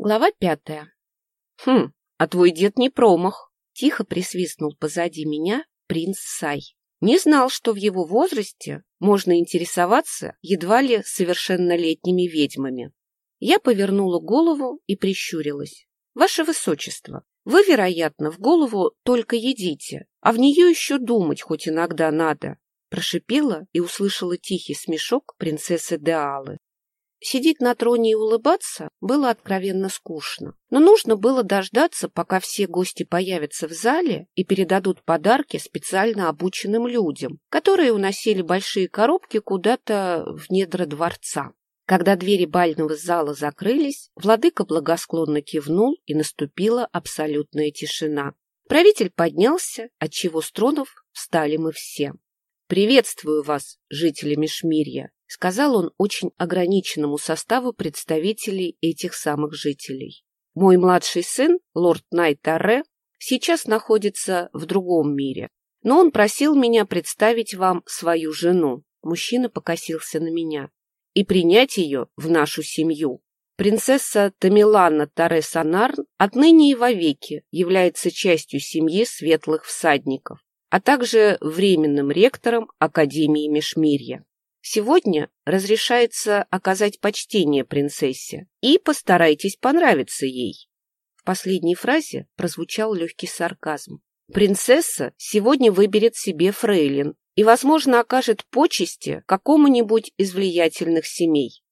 Глава пятая. Хм, а твой дед не промах. Тихо присвистнул позади меня принц Сай. Не знал, что в его возрасте можно интересоваться едва ли совершеннолетними ведьмами. Я повернула голову и прищурилась. Ваше Высочество, вы, вероятно, в голову только едите, а в нее еще думать хоть иногда надо. Прошипела и услышала тихий смешок принцессы Деалы. Сидеть на троне и улыбаться было откровенно скучно. Но нужно было дождаться, пока все гости появятся в зале и передадут подарки специально обученным людям, которые уносили большие коробки куда-то в недра дворца. Когда двери бального зала закрылись, владыка благосклонно кивнул, и наступила абсолютная тишина. Правитель поднялся, отчего с тронов встали мы все. «Приветствую вас, жители Межмирья!» — сказал он очень ограниченному составу представителей этих самых жителей. «Мой младший сын, лорд Найт Арре, сейчас находится в другом мире, но он просил меня представить вам свою жену». Мужчина покосился на меня. «И принять ее в нашу семью. Принцесса Тамилана Таре Санарн отныне и вовеки является частью семьи светлых всадников, а также временным ректором Академии Межмирья. Сегодня разрешается оказать почтение принцессе, и постарайтесь понравиться ей. В последней фразе прозвучал легкий сарказм. Принцесса сегодня выберет себе фрейлин и, возможно, окажет почести какому-нибудь из влиятельных семей.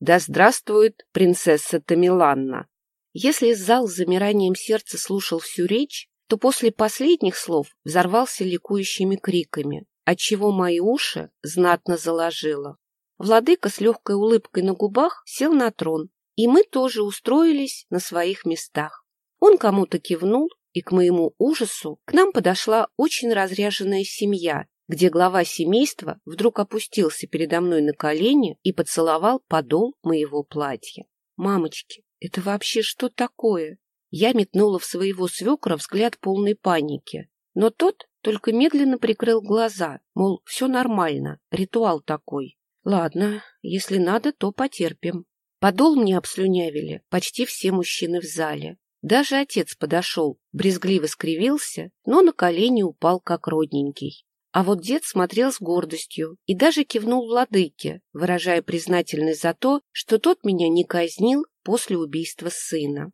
Да здравствует принцесса Тамиланна! Если зал с замиранием сердца слушал всю речь, то после последних слов взорвался ликующими криками отчего мои уши знатно заложило. Владыка с легкой улыбкой на губах сел на трон, и мы тоже устроились на своих местах. Он кому-то кивнул, и к моему ужасу к нам подошла очень разряженная семья, где глава семейства вдруг опустился передо мной на колени и поцеловал подол моего платья. «Мамочки, это вообще что такое?» Я метнула в своего свекра взгляд полной паники, но тот только медленно прикрыл глаза, мол, все нормально, ритуал такой. Ладно, если надо, то потерпим. Подол мне обслюнявили почти все мужчины в зале. Даже отец подошел, брезгливо скривился, но на колени упал как родненький. А вот дед смотрел с гордостью и даже кивнул владыке, выражая признательность за то, что тот меня не казнил после убийства сына.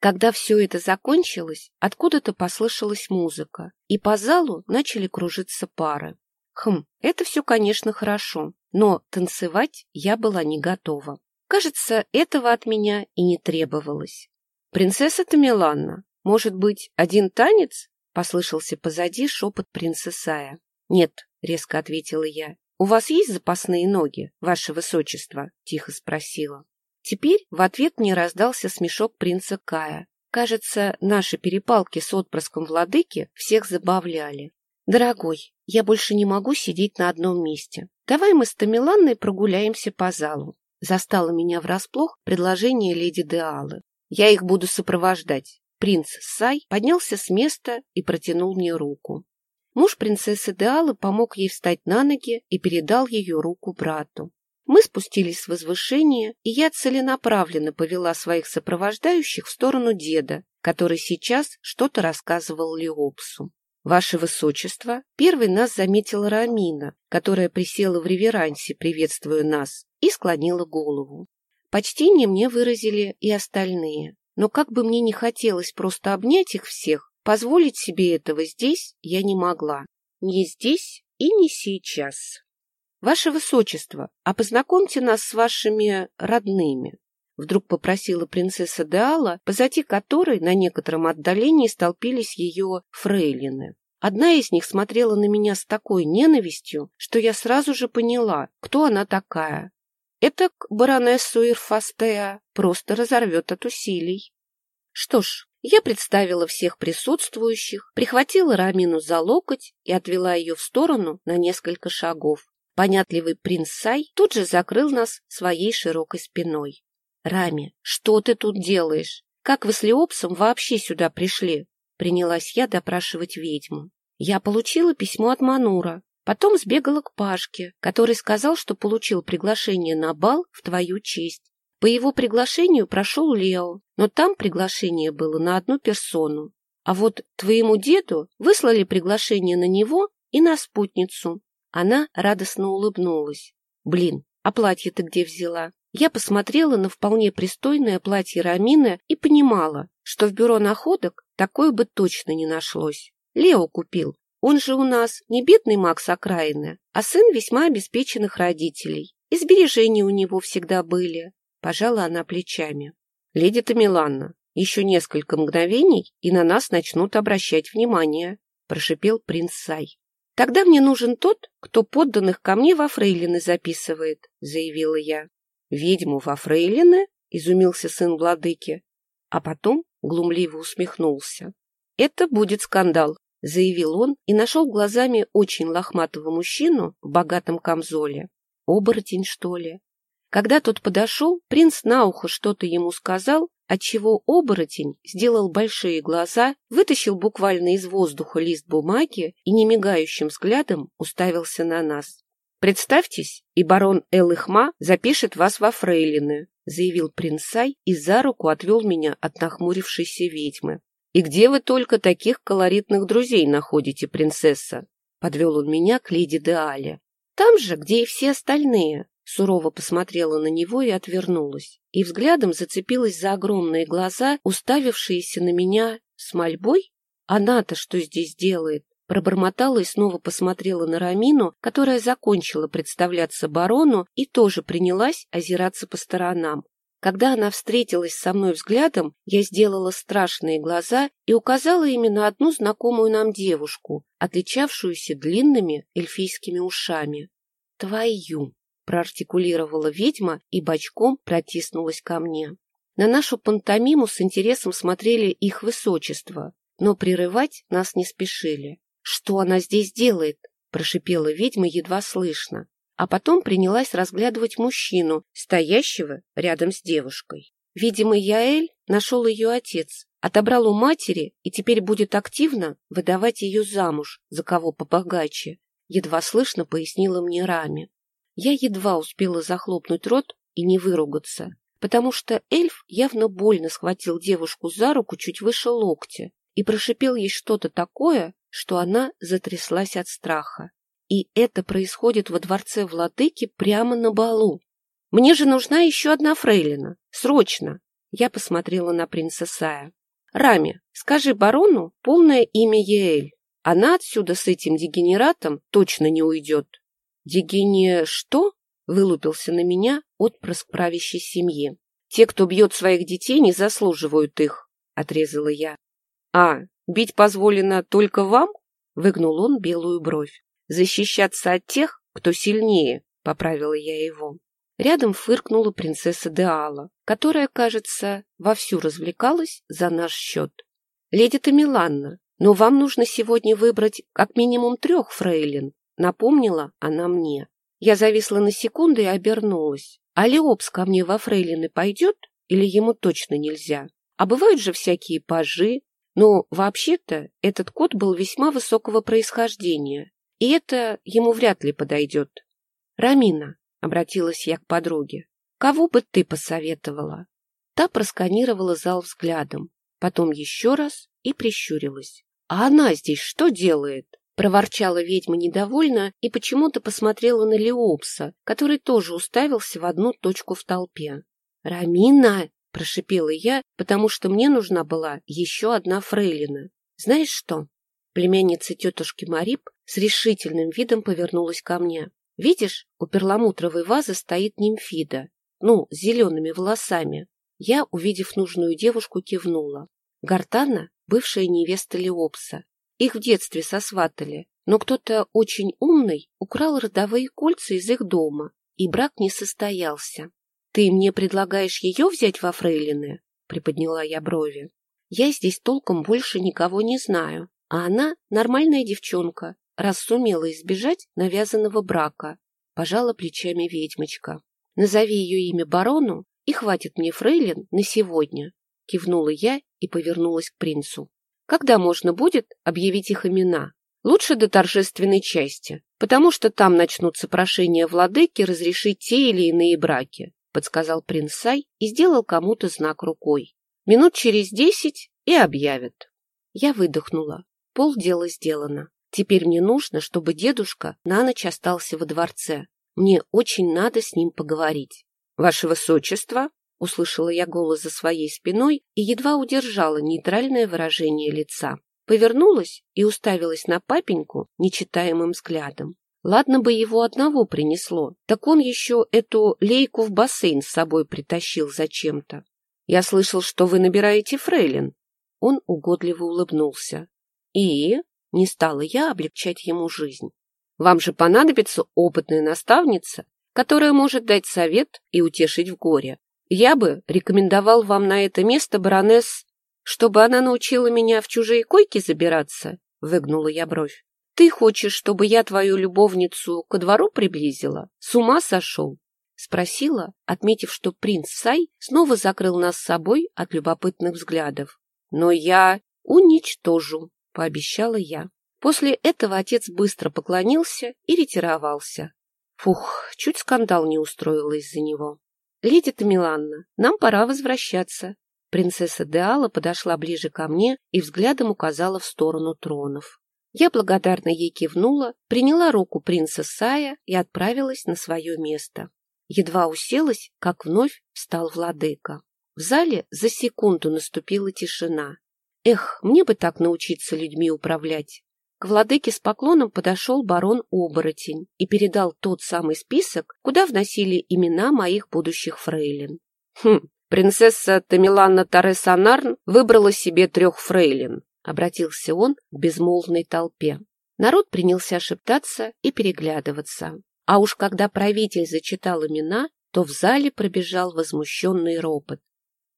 Когда все это закончилось, откуда-то послышалась музыка, и по залу начали кружиться пары. Хм, это все, конечно, хорошо, но танцевать я была не готова. Кажется, этого от меня и не требовалось. «Принцесса Тамиланна, может быть, один танец?» — послышался позади шепот принцессая. «Нет», — резко ответила я. «У вас есть запасные ноги, ваше высочество?» — тихо спросила. Теперь в ответ мне раздался смешок принца Кая. Кажется, наши перепалки с отпрыском владыки всех забавляли. «Дорогой, я больше не могу сидеть на одном месте. Давай мы с Тамиланной прогуляемся по залу». Застало меня врасплох предложение леди Деалы. «Я их буду сопровождать». Принц Сай поднялся с места и протянул мне руку. Муж принцессы Деалы помог ей встать на ноги и передал ее руку брату. Мы спустились с возвышения, и я целенаправленно повела своих сопровождающих в сторону деда, который сейчас что-то рассказывал Леопсу. «Ваше Высочество!» Первой нас заметила Рамина, которая присела в реверансе, приветствуя нас, и склонила голову. Почтение мне выразили и остальные, но как бы мне не хотелось просто обнять их всех, позволить себе этого здесь я не могла. Не здесь и не сейчас. «Ваше Высочество, а познакомьте нас с вашими родными», вдруг попросила принцесса Деала, позади которой на некотором отдалении столпились ее фрейлины. Одна из них смотрела на меня с такой ненавистью, что я сразу же поняла, кто она такая. Это баронессу Ирфастеа просто разорвет от усилий. Что ж, я представила всех присутствующих, прихватила Рамину за локоть и отвела ее в сторону на несколько шагов. Понятливый принц Сай тут же закрыл нас своей широкой спиной. «Рами, что ты тут делаешь? Как вы с Леопсом вообще сюда пришли?» Принялась я допрашивать ведьму. Я получила письмо от Манура, потом сбегала к Пашке, который сказал, что получил приглашение на бал в твою честь. По его приглашению прошел Лео, но там приглашение было на одну персону. А вот твоему деду выслали приглашение на него и на спутницу. Она радостно улыбнулась. Блин, а платье ты где взяла? Я посмотрела на вполне пристойное платье Рамины и понимала, что в бюро находок такое бы точно не нашлось. Лео купил. Он же у нас не бедный Макс окраины, а сын весьма обеспеченных родителей. И сбережения у него всегда были. Пожала она плечами. Леди Тамиланна, еще несколько мгновений, и на нас начнут обращать внимание, прошипел принц Сай. Тогда мне нужен тот, кто подданных ко мне во фрейлины записывает, заявила я. Ведьму во фрейлины? изумился сын владыки, а потом глумливо усмехнулся. Это будет скандал, заявил он и нашел глазами очень лохматого мужчину в богатом камзоле. Оборотень, что ли? Когда тот подошел, принц на ухо что-то ему сказал, отчего оборотень сделал большие глаза, вытащил буквально из воздуха лист бумаги и немигающим взглядом уставился на нас. «Представьтесь, и барон Элыхма запишет вас во фрейлины», заявил принц Сай и за руку отвел меня от нахмурившейся ведьмы. «И где вы только таких колоритных друзей находите, принцесса?» Подвел он меня к леди Деале. «Там же, где и все остальные», сурово посмотрела на него и отвернулась, и взглядом зацепилась за огромные глаза, уставившиеся на меня с мольбой. Она-то что здесь делает? Пробормотала и снова посмотрела на Рамину, которая закончила представляться барону и тоже принялась озираться по сторонам. Когда она встретилась со мной взглядом, я сделала страшные глаза и указала именно одну знакомую нам девушку, отличавшуюся длинными эльфийскими ушами. «Твою!» Проартикулировала ведьма и бочком протиснулась ко мне. На нашу пантомиму с интересом смотрели их высочество, но прерывать нас не спешили. «Что она здесь делает?» – прошипела ведьма едва слышно, а потом принялась разглядывать мужчину, стоящего рядом с девушкой. Видимо, Яэль нашел ее отец, отобрал у матери и теперь будет активно выдавать ее замуж за кого побогаче, едва слышно пояснила мне Рами. Я едва успела захлопнуть рот и не выругаться, потому что эльф явно больно схватил девушку за руку чуть выше локтя и прошипел ей что-то такое, что она затряслась от страха. И это происходит во дворце владыки прямо на балу. Мне же нужна еще одна фрейлина. Срочно! Я посмотрела на принца Сая. Рами, скажи барону полное имя Еэль. Она отсюда с этим дегенератом точно не уйдет. Дегения что? Вылупился на меня отпрыск правящей семьи. Те, кто бьет своих детей, не заслуживают их, отрезала я. А, бить позволено только вам? Выгнул он белую бровь. Защищаться от тех, кто сильнее, поправила я его. Рядом фыркнула принцесса Деала, которая, кажется, вовсю развлекалась за наш счет. «Леди Тамиланна, но вам нужно сегодня выбрать как минимум трех фрейлин, Напомнила она мне. Я зависла на секунду и обернулась. А Леопс ко мне во фрейлины пойдет или ему точно нельзя? А бывают же всякие пажи. Но вообще-то этот кот был весьма высокого происхождения, и это ему вряд ли подойдет. «Рамина», — обратилась я к подруге, — «кого бы ты посоветовала?» Та просканировала зал взглядом, потом еще раз и прищурилась. «А она здесь что делает?» Проворчала ведьма недовольно и почему-то посмотрела на Леопса, который тоже уставился в одну точку в толпе. «Рамина!» — прошипела я, потому что мне нужна была еще одна фрейлина. «Знаешь что?» Племянница тетушки Марип с решительным видом повернулась ко мне. «Видишь, у перламутровой вазы стоит нимфида, ну, с зелеными волосами». Я, увидев нужную девушку, кивнула. Гартана — бывшая невеста Леопса. Их в детстве сосватали, но кто-то очень умный украл родовые кольца из их дома, и брак не состоялся. «Ты мне предлагаешь ее взять во фрейлины?» — приподняла я брови. «Я здесь толком больше никого не знаю, а она нормальная девчонка, раз сумела избежать навязанного брака», — пожала плечами ведьмочка. «Назови ее имя барону, и хватит мне фрейлин на сегодня», — кивнула я и повернулась к принцу. Когда можно будет объявить их имена? Лучше до торжественной части, потому что там начнутся прошения владыки разрешить те или иные браки. — подсказал принц Сай и сделал кому-то знак рукой. «Минут через десять и объявят». Я выдохнула. Полдела сделано. Теперь мне нужно, чтобы дедушка на ночь остался во дворце. Мне очень надо с ним поговорить. — Ваше Высочество, — услышала я голос за своей спиной и едва удержала нейтральное выражение лица. Повернулась и уставилась на папеньку нечитаемым взглядом. Ладно бы его одного принесло, так он еще эту лейку в бассейн с собой притащил зачем-то. Я слышал, что вы набираете фрейлин. Он угодливо улыбнулся. И не стала я облегчать ему жизнь. Вам же понадобится опытная наставница, которая может дать совет и утешить в горе. Я бы рекомендовал вам на это место баронесс, чтобы она научила меня в чужие койки забираться, выгнула я бровь. Ты хочешь, чтобы я твою любовницу ко двору приблизила? С ума сошел? Спросила, отметив, что принц Сай снова закрыл нас с собой от любопытных взглядов. Но я уничтожу, пообещала я. После этого отец быстро поклонился и ретировался. Фух, чуть скандал не устроила из-за него. «Леди Тамиланна, нам пора возвращаться». Принцесса Деала подошла ближе ко мне и взглядом указала в сторону тронов. Я благодарно ей кивнула, приняла руку принца Сая и отправилась на свое место. Едва уселась, как вновь встал владыка. В зале за секунду наступила тишина. Эх, мне бы так научиться людьми управлять. К владыке с поклоном подошел барон-оборотень и передал тот самый список, куда вносили имена моих будущих фрейлин. «Хм, принцесса Тамиланна Таресанарн выбрала себе трех фрейлин», обратился он к безмолвной толпе. Народ принялся шептаться и переглядываться. А уж когда правитель зачитал имена, то в зале пробежал возмущенный ропот.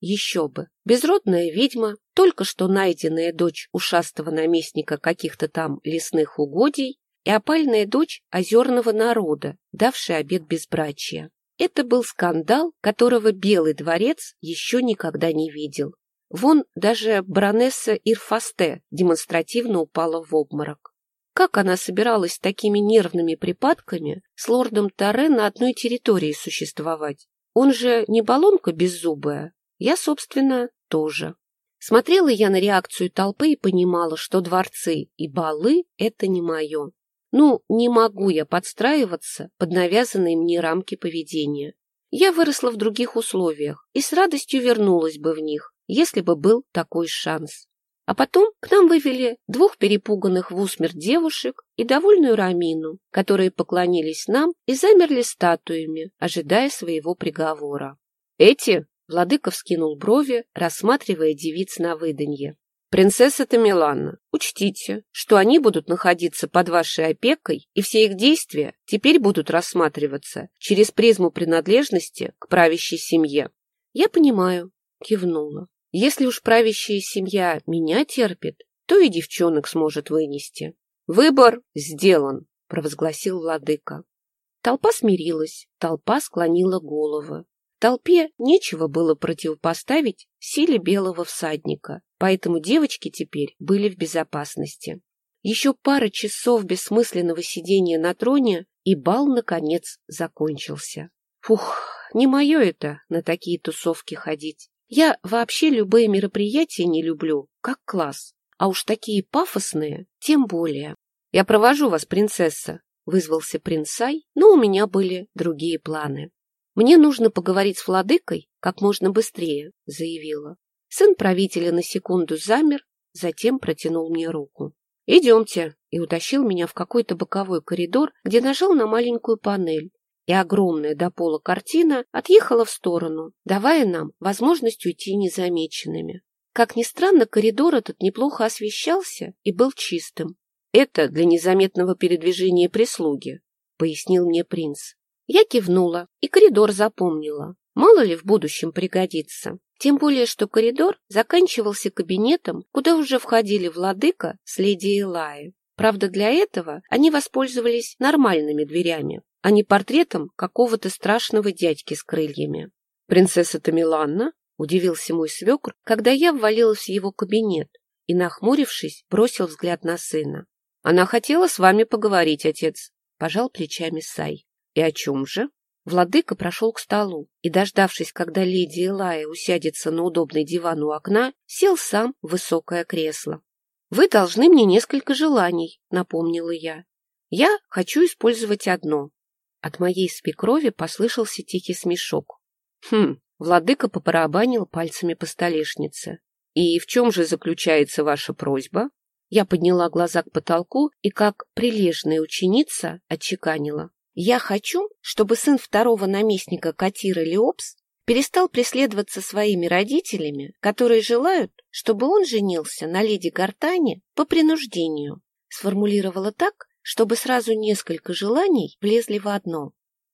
Еще бы. Безродная ведьма, только что найденная дочь ушастого наместника каких-то там лесных угодий и опальная дочь озерного народа, давшая обет безбрачия. Это был скандал, которого Белый дворец еще никогда не видел. Вон даже баронесса Ирфасте демонстративно упала в обморок. Как она собиралась такими нервными припадками с лордом Таре на одной территории существовать? Он же не баллонка беззубая, я, собственно, тоже. Смотрела я на реакцию толпы и понимала, что дворцы и балы — это не мое. Ну, не могу я подстраиваться под навязанные мне рамки поведения. Я выросла в других условиях и с радостью вернулась бы в них, если бы был такой шанс. А потом к нам вывели двух перепуганных в усмерть девушек и довольную Рамину, которые поклонились нам и замерли статуями, ожидая своего приговора. Эти Владыка вскинул брови, рассматривая девиц на выданье. «Принцесса Тамиланна, учтите, что они будут находиться под вашей опекой, и все их действия теперь будут рассматриваться через призму принадлежности к правящей семье». «Я понимаю», — кивнула. «Если уж правящая семья меня терпит, то и девчонок сможет вынести». «Выбор сделан», — провозгласил владыка. Толпа смирилась, толпа склонила головы. Толпе нечего было противопоставить силе белого всадника, поэтому девочки теперь были в безопасности. Еще пара часов бессмысленного сидения на троне, и бал, наконец, закончился. Фух, не мое это на такие тусовки ходить. Я вообще любые мероприятия не люблю, как класс. А уж такие пафосные, тем более. Я провожу вас, принцесса, вызвался принц Сай, но у меня были другие планы. «Мне нужно поговорить с владыкой как можно быстрее», — заявила. Сын правителя на секунду замер, затем протянул мне руку. «Идемте», — и утащил меня в какой-то боковой коридор, где нажал на маленькую панель, и огромная до пола картина отъехала в сторону, давая нам возможность уйти незамеченными. Как ни странно, коридор этот неплохо освещался и был чистым. «Это для незаметного передвижения прислуги», — пояснил мне принц. Я кивнула и коридор запомнила. Мало ли в будущем пригодится. Тем более, что коридор заканчивался кабинетом, куда уже входили владыка с леди Элай. Правда, для этого они воспользовались нормальными дверями, а не портретом какого-то страшного дядьки с крыльями. «Принцесса Тамиланна?» — удивился мой свекр, когда я ввалилась в его кабинет и, нахмурившись, бросил взгляд на сына. «Она хотела с вами поговорить, отец», — пожал плечами Сай. И о чем же? Владыка прошел к столу и, дождавшись, когда леди Элая усядется на удобный диван у окна, сел сам в высокое кресло. «Вы должны мне несколько желаний», — напомнила я. «Я хочу использовать одно». От моей свекрови послышался тихий смешок. «Хм», — владыка попарабанил пальцами по столешнице. «И в чем же заключается ваша просьба?» Я подняла глаза к потолку и, как прилежная ученица, отчеканила. «Я хочу, чтобы сын второго наместника Катира Леопс перестал преследоваться своими родителями, которые желают, чтобы он женился на леди Гартане по принуждению. Сформулировала так, чтобы сразу несколько желаний влезли в одно.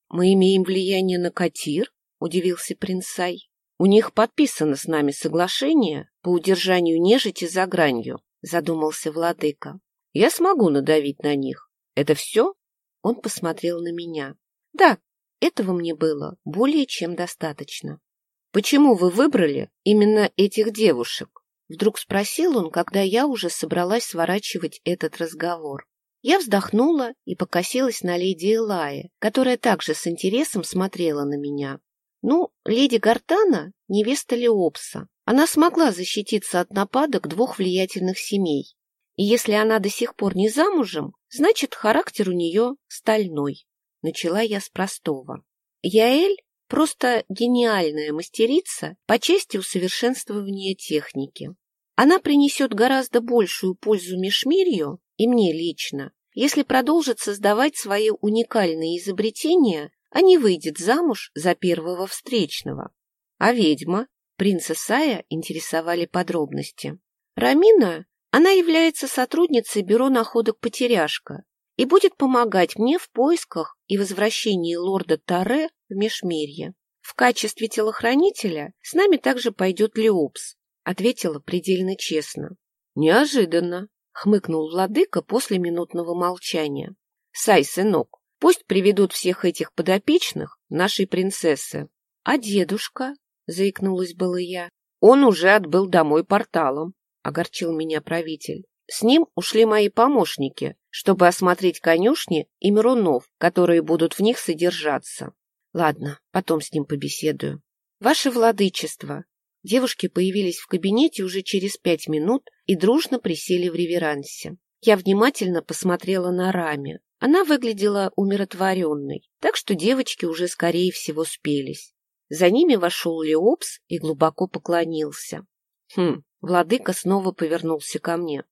«Мы имеем влияние на Катир?» — удивился принц Сай. «У них подписано с нами соглашение по удержанию нежити за гранью», — задумался владыка. «Я смогу надавить на них. Это все?» Он посмотрел на меня. «Да, этого мне было более чем достаточно. «Почему вы выбрали именно этих девушек?» Вдруг спросил он, когда я уже собралась сворачивать этот разговор. Я вздохнула и покосилась на леди Элая, которая также с интересом смотрела на меня. Ну, леди Гартана — невеста Леопса. Она смогла защититься от нападок двух влиятельных семей. И если она до сих пор не замужем, значит, характер у нее стальной. Начала я с простого. Яэль — просто гениальная мастерица по части усовершенствования техники. Она принесет гораздо большую пользу Межмирью и мне лично, если продолжит создавать свои уникальные изобретения, а не выйдет замуж за первого встречного. А ведьма, принца Сая, интересовали подробности. Рамина, она является сотрудницей бюро находок «Потеряшка», и будет помогать мне в поисках и возвращении лорда Таре в Межмирье. В качестве телохранителя с нами также пойдет Леопс, ответила предельно честно. Неожиданно, хмыкнул владыка после минутного молчания. Сай, сынок, пусть приведут всех этих подопечных нашей принцессы. А дедушка, заикнулась было я, он уже отбыл домой порталом, огорчил меня правитель. С ним ушли мои помощники, чтобы осмотреть конюшни и мирунов, которые будут в них содержаться. Ладно, потом с ним побеседую. Ваше владычество. Девушки появились в кабинете уже через пять минут и дружно присели в реверансе. Я внимательно посмотрела на Раме. Она выглядела умиротворенной, так что девочки уже, скорее всего, спелись. За ними вошел Леопс и глубоко поклонился. Хм, владыка снова повернулся ко мне.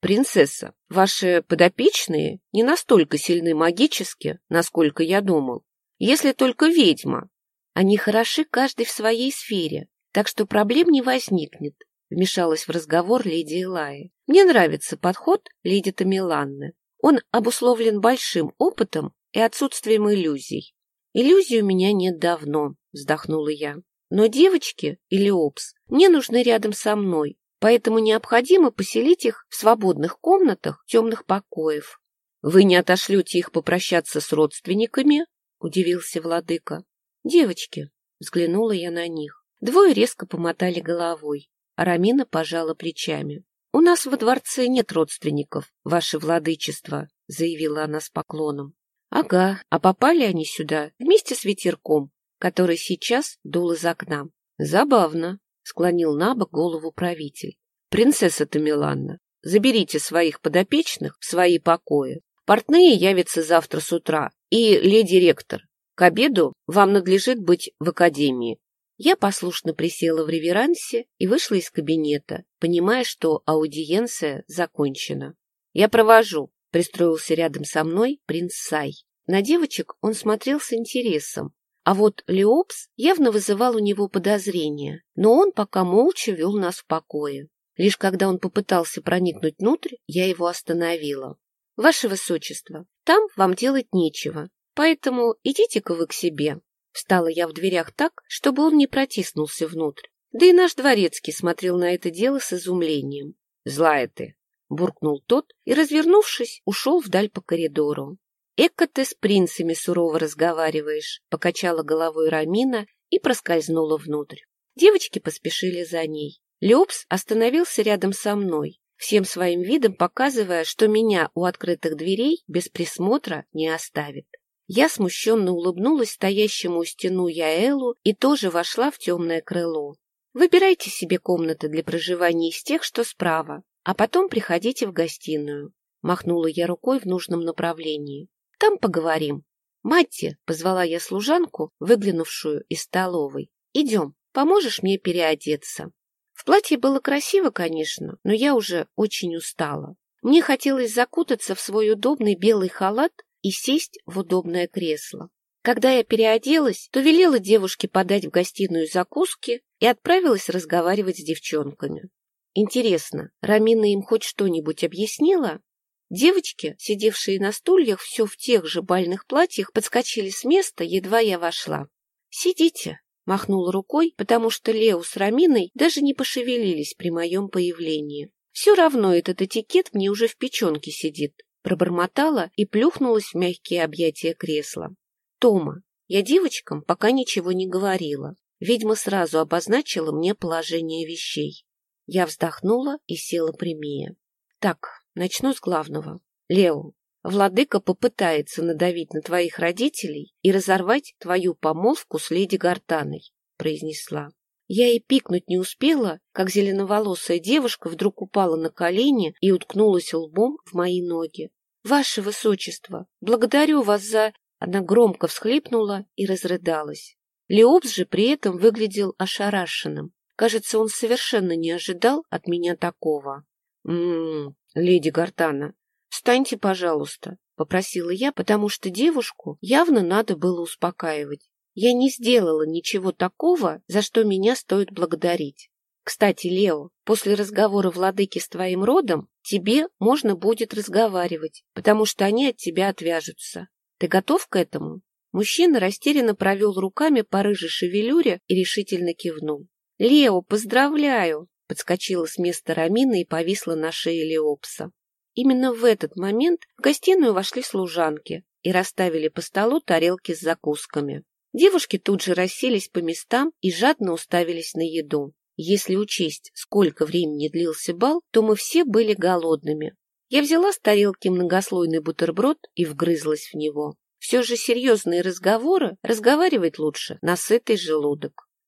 «Принцесса, ваши подопечные не настолько сильны магически, насколько я думал. Если только ведьма. Они хороши каждый в своей сфере, так что проблем не возникнет», — вмешалась в разговор леди Элая. «Мне нравится подход леди Тамиланны. Он обусловлен большим опытом и отсутствием иллюзий. Иллюзий у меня нет давно», — вздохнула я. «Но девочки или опс мне нужны рядом со мной, поэтому необходимо поселить их в свободных комнатах темных покоев. — Вы не отошлете их попрощаться с родственниками? — удивился владыка. — Девочки, — взглянула я на них. Двое резко помотали головой, а Рамина пожала плечами. — У нас во дворце нет родственников, ваше владычество, — заявила она с поклоном. — Ага, а попали они сюда вместе с ветерком, который сейчас дул из окна. — Забавно, склонил на бок голову правитель. «Принцесса Тамиланна, заберите своих подопечных в свои покои. Портные явятся завтра с утра. И, леди-ректор, к обеду вам надлежит быть в академии». Я послушно присела в реверансе и вышла из кабинета, понимая, что аудиенция закончена. «Я провожу», — пристроился рядом со мной принц Сай. На девочек он смотрел с интересом, а вот Леопс явно вызывал у него подозрения, но он пока молча вел нас в покое. Лишь когда он попытался проникнуть внутрь, я его остановила. — Ваше Высочество, там вам делать нечего, поэтому идите-ка вы к себе. Встала я в дверях так, чтобы он не протиснулся внутрь. Да и наш дворецкий смотрел на это дело с изумлением. — Злая ты! — буркнул тот и, развернувшись, ушел вдаль по коридору. «Эка ты с принцами сурово разговариваешь», — покачала головой Рамина и проскользнула внутрь. Девочки поспешили за ней. Леопс остановился рядом со мной, всем своим видом показывая, что меня у открытых дверей без присмотра не оставит. Я смущенно улыбнулась стоящему у стену Яэлу и тоже вошла в темное крыло. Выбирайте себе комнаты для проживания из тех, что справа, а потом приходите в гостиную. Махнула я рукой в нужном направлении. Там поговорим. Матти, позвала я служанку, выглянувшую из столовой. Идем, поможешь мне переодеться. В платье было красиво, конечно, но я уже очень устала. Мне хотелось закутаться в свой удобный белый халат и сесть в удобное кресло. Когда я переоделась, то велела девушке подать в гостиную закуски и отправилась разговаривать с девчонками. Интересно, Рамина им хоть что-нибудь объяснила? Девочки, сидевшие на стульях все в тех же бальных платьях, подскочили с места, едва я вошла. «Сидите», — махнула рукой, потому что Лео с Раминой даже не пошевелились при моем появлении. «Все равно этот этикет мне уже в печенке сидит», — пробормотала и плюхнулась в мягкие объятия кресла. «Тома, я девочкам пока ничего не говорила. Ведьма сразу обозначила мне положение вещей. Я вздохнула и села прямее. Так, начну с главного. Лео, владыка попытается надавить на твоих родителей и разорвать твою помолвку с леди Гартаной, произнесла. Я и пикнуть не успела, как зеленоволосая девушка вдруг упала на колени и уткнулась лбом в мои ноги. «Ваше высочество, благодарю вас за...» Она громко всхлипнула и разрыдалась. Леопс же при этом выглядел ошарашенным. Кажется, он совершенно не ожидал от меня такого. «М-м, леди Гартана, встаньте, пожалуйста», — попросила я, потому что девушку явно надо было успокаивать. Я не сделала ничего такого, за что меня стоит благодарить. Кстати, Лео, после разговора владыки с твоим родом тебе можно будет разговаривать, потому что они от тебя отвяжутся. Ты готов к этому? Мужчина растерянно провел руками по рыжей шевелюре и решительно кивнул. «Лео, поздравляю!» Подскочила с места Рамина и повисла на шее Леопса. Именно в этот момент в гостиную вошли служанки и расставили по столу тарелки с закусками. Девушки тут же расселись по местам и жадно уставились на еду. Если учесть, сколько времени длился бал, то мы все были голодными. Я взяла с тарелки многослойный бутерброд и вгрызлась в него. Все же серьезные разговоры разговаривать лучше на сытый желудок.